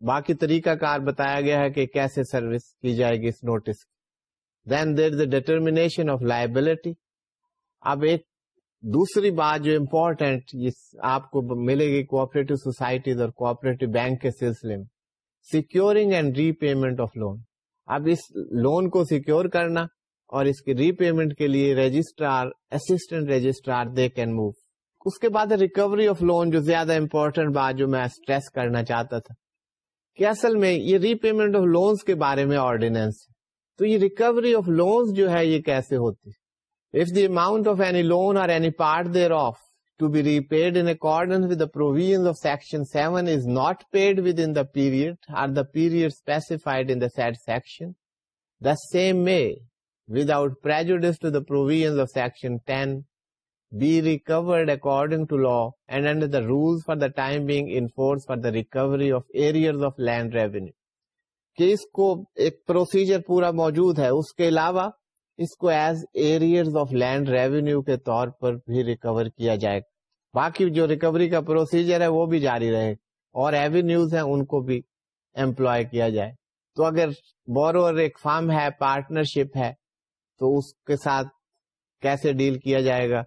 باقی طریقہ کار بتایا گیا ہے کہ کیسے سروس کی جائے گی اس notice then there the determination of liability اب ایک دوسری بات جو امپورٹینٹ آپ کو ملے گی کوپریٹو سوسائٹیز اور کوپریٹو بینک کے سلسلے میں securing and repayment of loan اب اس لون کو سیکور کرنا اور اس کی ری پیمنٹ کے لیے registrar assistant registrar they can move اس کے بعد ریکوری آف لون جو زیادہ امپورٹینٹ بات جو میں اسٹریس کرنا چاہتا تھا۔ کہ اصل میں یہ ری پیمنٹ آف لونس کے بارے میں آرڈیننس تو یہ ریکوری آف لونس جو ہے یہ کیسے ہوتی if the amount of any loan or any part thereof to be repaid in accordance with provision of section seven is not paid within the period or the period specified in the said section the same may without prejudice to the provision of section ten be recovered according to law and under the rules for the time being enforced for the recovery of areas of land revenue. کہ اس کو ایک پروسیجر پورا موجود ہے اس کے علاوہ اس کو as arrears of land revenue کے طور پر بھی ریکور کیا جائے باقی جو ریکوری کا پروسیجر ہے وہ بھی جاری رہے اور ایوینیوز ہیں ان کو بھی امپلوائے کیا جائے تو اگر بورور ایک فارم ہے پارٹنرشپ ہے تو اس کے ساتھ کیسے ڈیل کیا جائے گا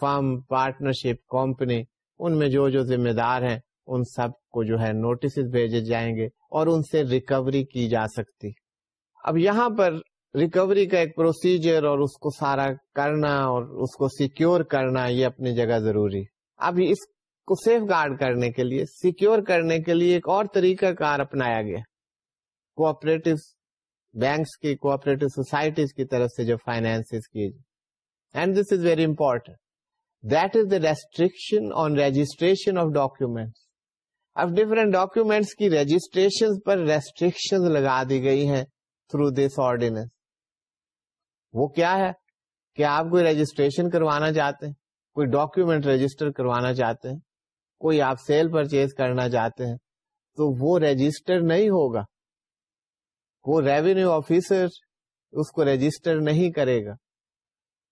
فرم، پارٹنرشپ، کمپنی، ان میں جو جو ذمہ دار ہیں، ان سب کو جو ہے نوٹس بھیجے جائیں گے اور ان سے ریکوری کی جا سکتی۔ اب یہاں پر ریکوری کا ایک پروسیجر اور اس کو سارا کرنا اور اس کو سیکیور کرنا یہ اپنی جگہ ضروری۔ اب اس کو سیف گارڈ کرنے کے لیے سیکیور کرنے کے لیے ایک اور طریقہ کار اپنایا گیا۔ کوپریٹو بینکس کی کوپریٹو سوسائٹیز کی طرف سے جو فائنینس کی۔ And this is very important That is the restriction on registration of documents. اب ڈفرینٹ ڈاکومینٹس کی رجسٹریشن پر ریسٹرکشن لگا دی گئی ہیں تھرو دس آرڈیننس وہ کیا ہے کہ آپ کوئی رجسٹریشن کروانا چاہتے ہیں کوئی ڈاکومینٹ رجسٹر کروانا چاہتے ہیں کوئی آپ سیل پرچیز کرنا چاہتے ہیں تو وہ رجسٹر نہیں ہوگا وہ ریونیو آفیسر اس کو رجسٹر نہیں کرے گا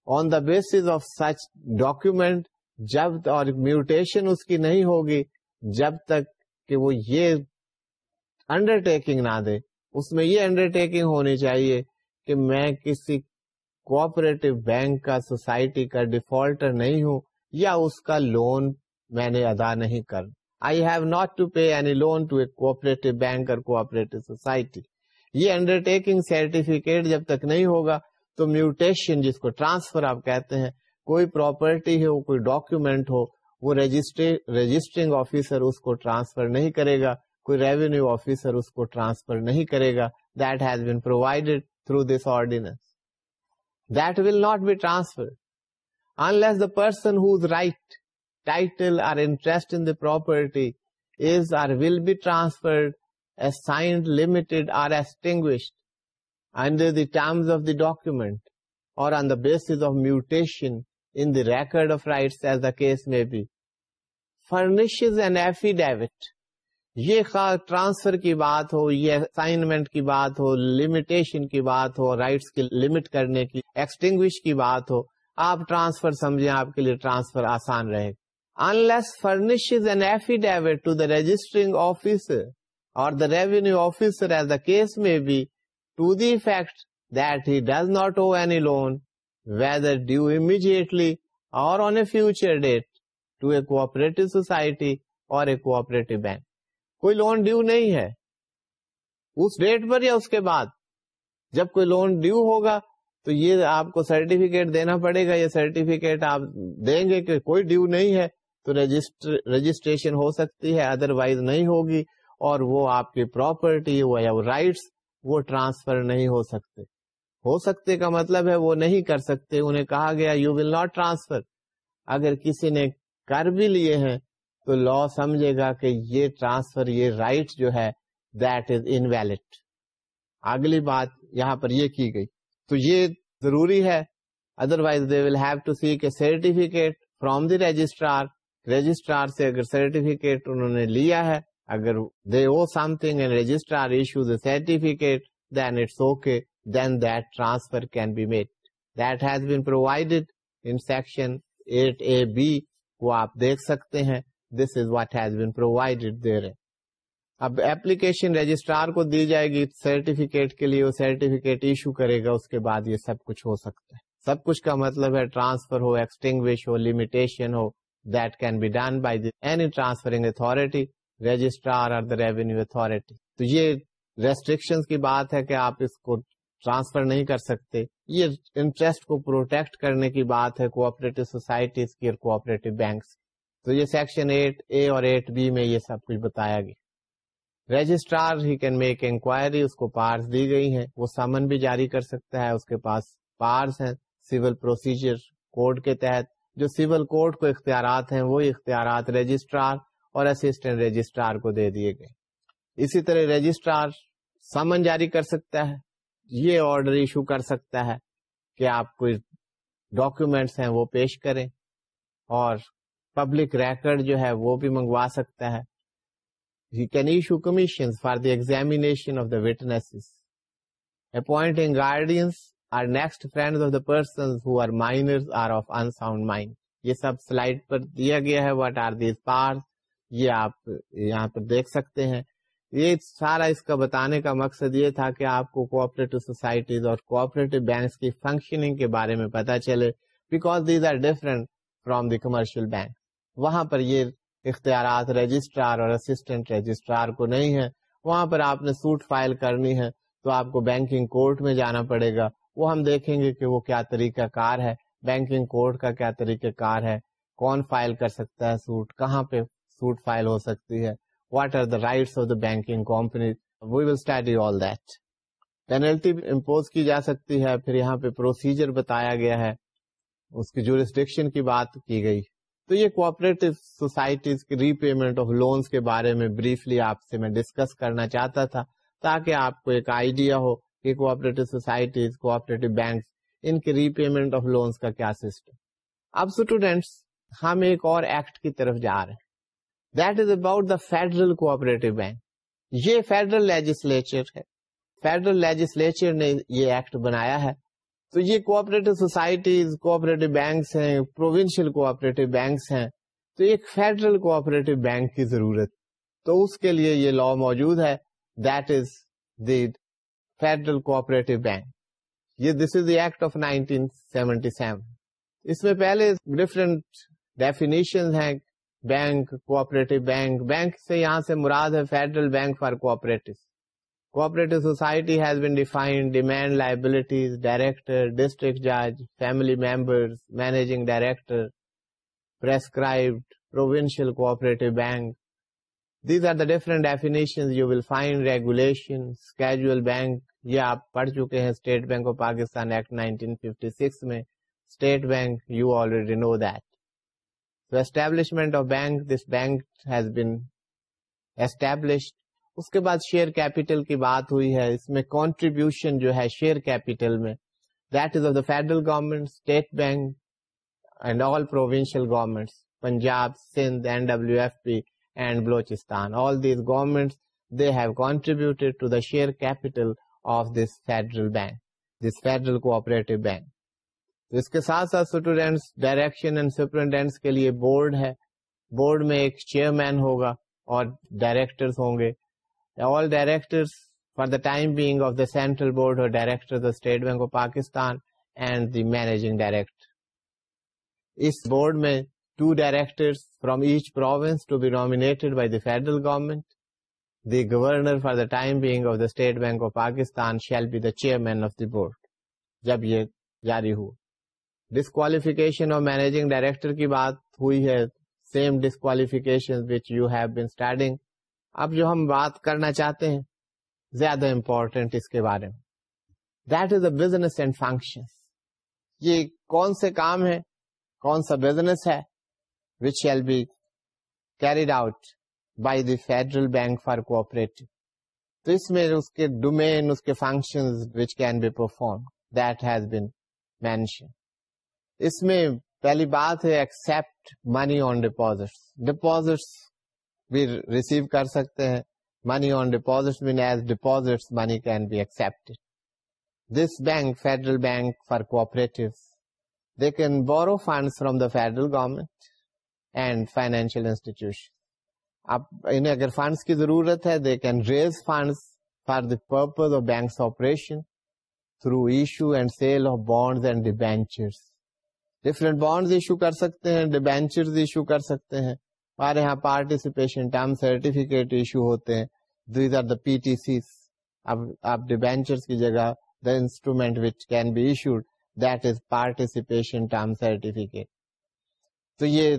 آن the base of such document جب اور میوٹیشن اس کی نہیں ہوگی، جب تک کہ وہ یہ انڈر ٹیکنگ نہ دے۔ اس میں یہ انڈر ٹیکنگ ہونی چاہیے کہ میں کسی کوپریٹو بینک کا سوسائٹی کا ڈیفالٹر نہیں ہوں یا اس کا لون میں نے ادا نہیں کر۔ I have not to pay any loan to a cooperative bank or cooperative society یہ انڈر ٹیکنگ سرٹیفکیٹ جب تک نہیں ہوگا تو میوٹیشن جس کو ٹرانسفر آپ کہتے ہیں، کوئی پراپرٹی ہو، کوئی ڈاکومینٹ ہو، وہ رجسٹرنگ آفیسر اس کو ٹرانسفر نہیں کرے گا، کوئی ریونیو آفیسر اس کو ٹرانسفر نہیں کرے گا۔ That has been provided through this ordinance that will not be transfer unless the person whose right title or interest in the property is or will be transferred assigned limited or extinguished. Under the terms of the document or on the basis of mutation in the record of rights as the case may be. Furnishes an affidavit. یہ ٹرانسفر کی بات ہو، یہ اسائنمنٹ کی بات ہو لمیٹیشن کی بات ہو رائٹس کی لمٹ کرنے کی ایکسٹنگوش کی بات ہو، آپ ٹرانسفر سمجھیں، آپ کے لیے ٹرانسفر آسان رہے۔ گا unless furnish an affidavit to the registering officer or the revenue officer as the case may be to the fact that he does not owe any loan whether due immediately or on a future date to a cooperative society or a cooperative bank کوئی لون ڈیو نہیں ہے. اس ڈیٹ پر یا اس کے بعد؟ جب کوئی لون ڈیو ہوگا تو یہ آپ کو سرٹیفکیٹ دینا پڑے گا. یہ سرٹیفکیٹ آپ دیں گے کہ کوئی ڈیو نہیں ہے تو رجسٹریشن ہو سکتی ہے ادر وائز نہیں ہوگی اور وہ آپ کی پراپرٹی یا رائٹس وہ ٹرانسفر نہیں ہو سکتے۔ ہو سکتے کا مطلب ہے وہ نہیں کر سکتے۔ انہیں کہا گیا یو ول ناٹ ٹرانسفر اگر کسی نے کر بھی لیے ہیں تو لا سمجھے گا کہ یہ ٹرانسفر یہ رائٹ جو ہے دیٹ از انویلڈ اگلی بات یہاں پر یہ کی گئی۔ تو یہ ضروری ہے۔ Otherwise they will have to seek certificate from the registrar registrar سے اگر سرٹیفکیٹ انہوں نے لیا ہے اگر they owe something and registrar certificate then it's okay then that transfer can be made that has been provided in section eight A B کو آپ دیکھ سکتے ہیں. This is what has been provided there اب ایپلیکیشن رجسٹرار کو دی جائے گی سرٹیفکیٹ کے لیے، وہ سرٹیفکیٹ ایشو کرے گا، اس کے بعد یہ سب کچھ ہو سکتا ہے. سب کچھ کا مطلب ہے ٹرانسفر ہو ایکسٹنگوش ہو limitation who that can be done by any transferring authority registrar or the revenue authority تو یہ ریسٹرکشن کی بات ہے کہ آپ اس کو ٹرانسفر نہیں کر سکتے. یہ انٹرسٹ کو پروٹیکٹ کرنے کی بات ہے کوپریٹو سوسائٹیز کی اور کوپریٹو بینکس تو یہ سیکشن ایٹ اے اور ایٹ بی میں یہ سب کچھ بتایا گیا. Registrar he can make inquiry اس کو پارس دی گئی ہیں. وہ سمن بھی جاری کر سکتا ہے، اس کے پاس پارس ہیں. سول پروسیجر کوڈ کے تحت جو سول کوڈ کو اختیارات ہیں وہ اختیارات رجسٹرار اور اسسٹنٹ رجسٹرار کو دے دیے گئے۔ اسی طرح رجسٹرار سمن جاری کر سکتا ہے۔ یہ آرڈر ایشو کر سکتا ہے کہ آپ کوئی ڈاکومینٹس ہیں وہ پیش کریں اور پبلک ریکارڈ جو ہے وہ بھی منگوا سکتا ہے۔ He can issue commission for the examination of the witness appointing guardians or next friend of the person who or minor or of unsound mind یہ سب سلائڈ پر دیا گیا ہے۔ واٹ آر دیز پار یہ آپ یہاں پر دیکھ سکتے ہیں۔ یہ سارا اس کا بتانے کا مقصد یہ تھا کہ آپ کو کوپریٹو سوسائٹیز اور کوپریٹو بینکس کی فنکشننگ کے بارے میں پتا چلے because these are different from the commercial bank وہاں پر یہ اختیارات رجسٹرار اور اسسٹنٹ رجسٹرار کو نہیں ہے وہاں پر آپ نے سوٹ فائل کرنی ہے تو آپ کو بینکنگ کورٹ میں جانا پڑے گا۔ وہ ہم دیکھیں گے کہ وہ کیا طریقہ کار ہے۔ بینکنگ کورٹ کا کیا طریقہ کار ہے؟ کون فائل کر سکتا ہے سوٹ کہاں پہ سوٹ فائل ہو سکتی ہے. What are the rights of the banking company we will study all that penalty impose کی جا سکتی ہے. پھر یہاں پہ پروسیجر بتایا گیا ہے. اس کی جو کی بات کی گئی. تو یہ کوپریٹو سوسائٹیز کی ری پیمنٹ آف لونس کے بارے میں بریفلی آپ سے میں ڈسکس کرنا چاہتا تھا تاکہ آپ کو ایک آئیڈیا ہو کہ کوپریٹو سوسائٹیز کوپریٹو بینکس ان کی ری پیمنٹ آف لونس کا کیا سسٹم اب اسٹوڈینٹس ہم ایک اور ایکٹ کی طرف جا رہے ہیں. That is about the federal cooperative bank یہ فیڈرل لیجسلیچر ہے. فیڈرل لیجسلیچر نے یہ ایکٹ بنایا ہے. تو یہ کوآپریٹو سوسائٹیز کوآپریٹو بینکس ہیں پروونشل کوآپریٹو بینکس ہیں. تو ایک فیڈرل کوآپریٹو بینک کی ضرورت. تو اس کے لیے یہ لا موجود ہے. That is the federal cooperative bank یہ this is the act of 1977 اس میں پہلے ڈفرینٹ ڈیفینیشن ہیں. بینک، کوآپریٹو بینک بینک سے یہاں سے مراد ہے federal bank for cooperative cooperative society has been defined demand liabilities, director, district جج، family member managing director prescribed provincial cooperative bank. These are the different definition you will find, regulation schedule bank, یہ آپ پڑھ چکے ہیں، State Bank of Pakistan Act 1956 میں۔ State Bank, you already know that. Establishment of bank this bank has been established اس کے بعد شیئر کیپیٹل کی بات ہوئی ہے اس میں کانٹریبیوشن جو ہے شیئر کیپیٹل میں that is of the federal government State Bank and all provincial government Punjab Sindh N W F P and Balochistan all these government they have contributed to the share capital of this federal bank this federal cooperative bank اس کے ساتھ ساتھ اسٹوڈینٹس ڈائریکشن اینڈ سپرنٹینڈنٹس کے لیے بورڈ ہے۔ بورڈ میں ایک چیئرمین ہوگا اور ڈائریکٹر ہوں گے۔ All director for the time being of the central board اور director State Bank of Pakistan and the managing director us board میں two director from each province to be named by the federal government the governor for the time being of the State Bank of Pakistan shall be the chairman of the board جب یہ جاری ہو۔ ڈسکوالیفکیشن اور مینیجنگ ڈائریکٹر کی بات ہوئی ہے۔ Same disqualification which you have been starting اب جو ہم بات کرنا چاہتے ہیں، زیادہ امپورٹینٹ اس کے بارے میں۔ That is a business and function یہ کون سے کام ہے کون سا بزنس ہے؟ Which shall be carried out by the federal bank for cooperative تو اس میں اس کے ڈومین اس کے function which can be perform that has been mention اس میں پہلی بات ہے accept money on deposit deposit بھی ریسیو کر سکتے ہیں. Money on deposit mean as deposit money can be accept this bank federal bank for cooperative they can borrow fund from the federal government and financial institution اب انہیں اگر فنڈس کی ضرورت ہے they can raise fund for the purpose of banks operation through issue and sale of bonds and debentures different bond issue کر سکتے ہیں ڈیبینچر ایشو کر سکتے ہیں. ہمارے یہاں پارٹیسپیشن ٹرم سرٹیفکیٹ ایشو ہوتے ہیں. These are the P T C اب آپ ڈیبینچر کی جگہ the instrument which can be issued that is participation term certificate تو یہ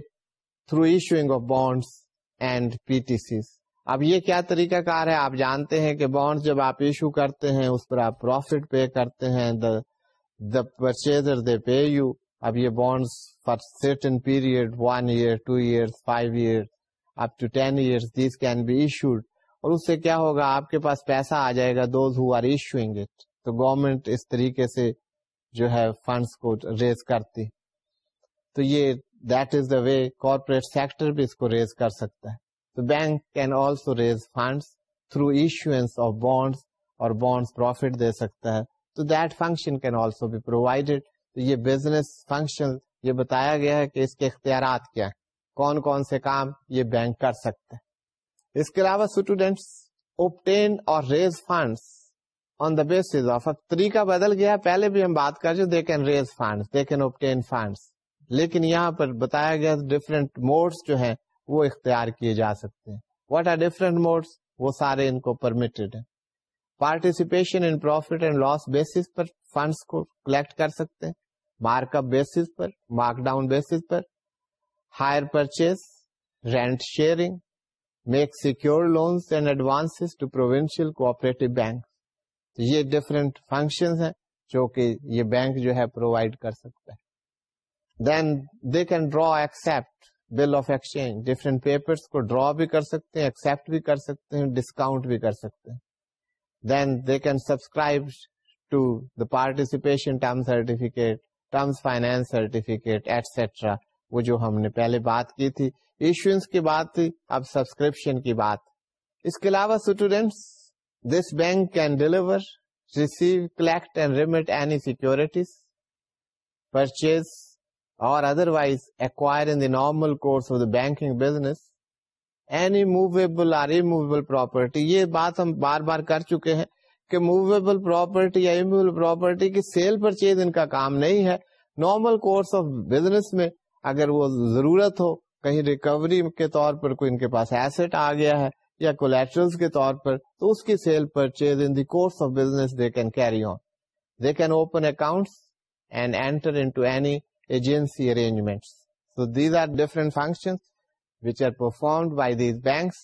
through issuing of bonds and P T C اب یہ کیا طریقہ کار ہے؟ آپ جانتے ہیں کہ بانڈ جب آپ ایشو کرتے ہیں، اس پر آپ پروفٹ پے کرتے ہیں the purchaser they pay you اب یہ bonds for certain period one year two year five year up to ten year these can be issued اور اس سے کیا ہوگا؟ آپ کے پاس پیسہ آ جائے گا those who are issuing it تو گورنمنٹ اس طریقے سے جو ہے فنڈس کو ریز کرتی۔ تو یہ that is the way corporate sector بھی اس کو ریز کر سکتا ہے۔ تو bank can also raise funds through issuance of bonds اور بانڈس پروفٹ دے سکتا ہے۔ تو that function can also be provided تو یہ بزنس فنکشن یہ بتایا گیا ہے کہ اس کے اختیارات کیا کون کون سے کام یہ بینک کر سکتے ہیں اس کے علاوہ اسٹوڈینٹس اوپٹین اور raise funds on the base of طریقہ بدل گیا پہلے بھی ہم بات کر they can raise fund they can obtain funds لیکن یہاں پر بتایا گیا ڈفرینٹ موڈس جو ہیں وہ اختیار کیے جا سکتے ہیں۔ واٹ آر ڈفرینٹ موڈس وہ سارے ان کو پرمیٹڈ ہیں۔ Participation in profit and loss basis per funds کو کلیکٹ کر سکتے ہیں۔ مارک اپ بیس پر mark down base per hire purchase rent sharing make secure loans and advance to provincial cooperative bank یہ ڈفرینٹ فنکشن ہیں جو کہ یہ بینک جو ہے پرووائڈ کر سکتا ہے. Then they can draw accept bill of exchange different papers کو ڈرا بھی کر سکتے ہیں ایکسپٹ بھی کر سکتے ہیں ڈسکاؤنٹ بھی کر سکتے ہیں. Then they can subscribe to the participation term certificate terms finance certificate etcetera وہ جو ہم نے پہلے بات کی تھی ایشوئنس کی بات تھی، اب سبسکرپشن کی بات۔ اس کے علاوہ students this bank can deliver receive collect and remit any securities purchase or otherwise acquire in normal course of the banking business any movable or removable property یہ بات ہم بار بار کر چکے ہیں۔ کہ موویبل پراپرٹی یا امویبل پراپرٹی کی سیل پرچیز ان کا کام نہیں ہے۔ نارمل کورس آف بزنس میں اگر وہ ضرورت ہو، کہیں ریکوری کے طور پر کوئی ان کے پاس ایسٹ آ گیا ہے یا کولیٹرل کے طور پر، تو اس کی sale purchase in the course of business they can carry on they can open account and enter into any agency arrangement so these are different function which are performed by these banks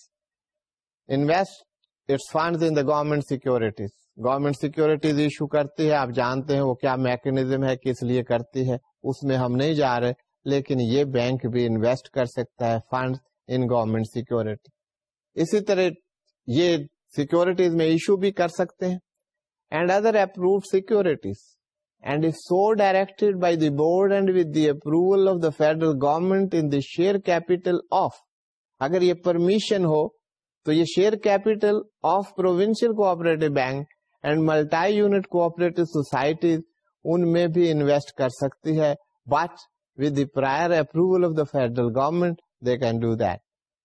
invest its fund in the government securities government securities issue کرتی ہے، آپ جانتے ہیں وہ کیا میکنیزم ہے، کس لیے کرتی ہے، اس میں ہم نہیں جا رہے، لیکن یہ بینک بھی انویسٹ کر سکتا ہے فنڈ ان گورمنٹ سیکورٹی اسی طرح یہ سیکورٹیز میں ایشو بھی کر سکتے ہیں. And other approved securities and as so directed by the board and with the approval of the federal government in the share capital of اگر یہ پرمیشن ہو تو یہ share capital of provincial cooperative bank and multi unit cooperative societies ان میں بھی انویسٹ کر سکتی ہے but with the prior approval of the federal government they can do that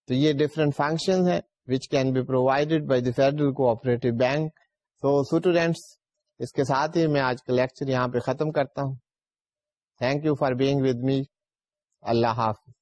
تو یہ ڈفرنٹ فنکشن ہے which can be provided by the federal cooperative bank so students اس کے ساتھ ہی میں آج کا لیکچر یہاں پہ ختم کرتا ہوں۔ Thank you for being with me اللہ حافظ۔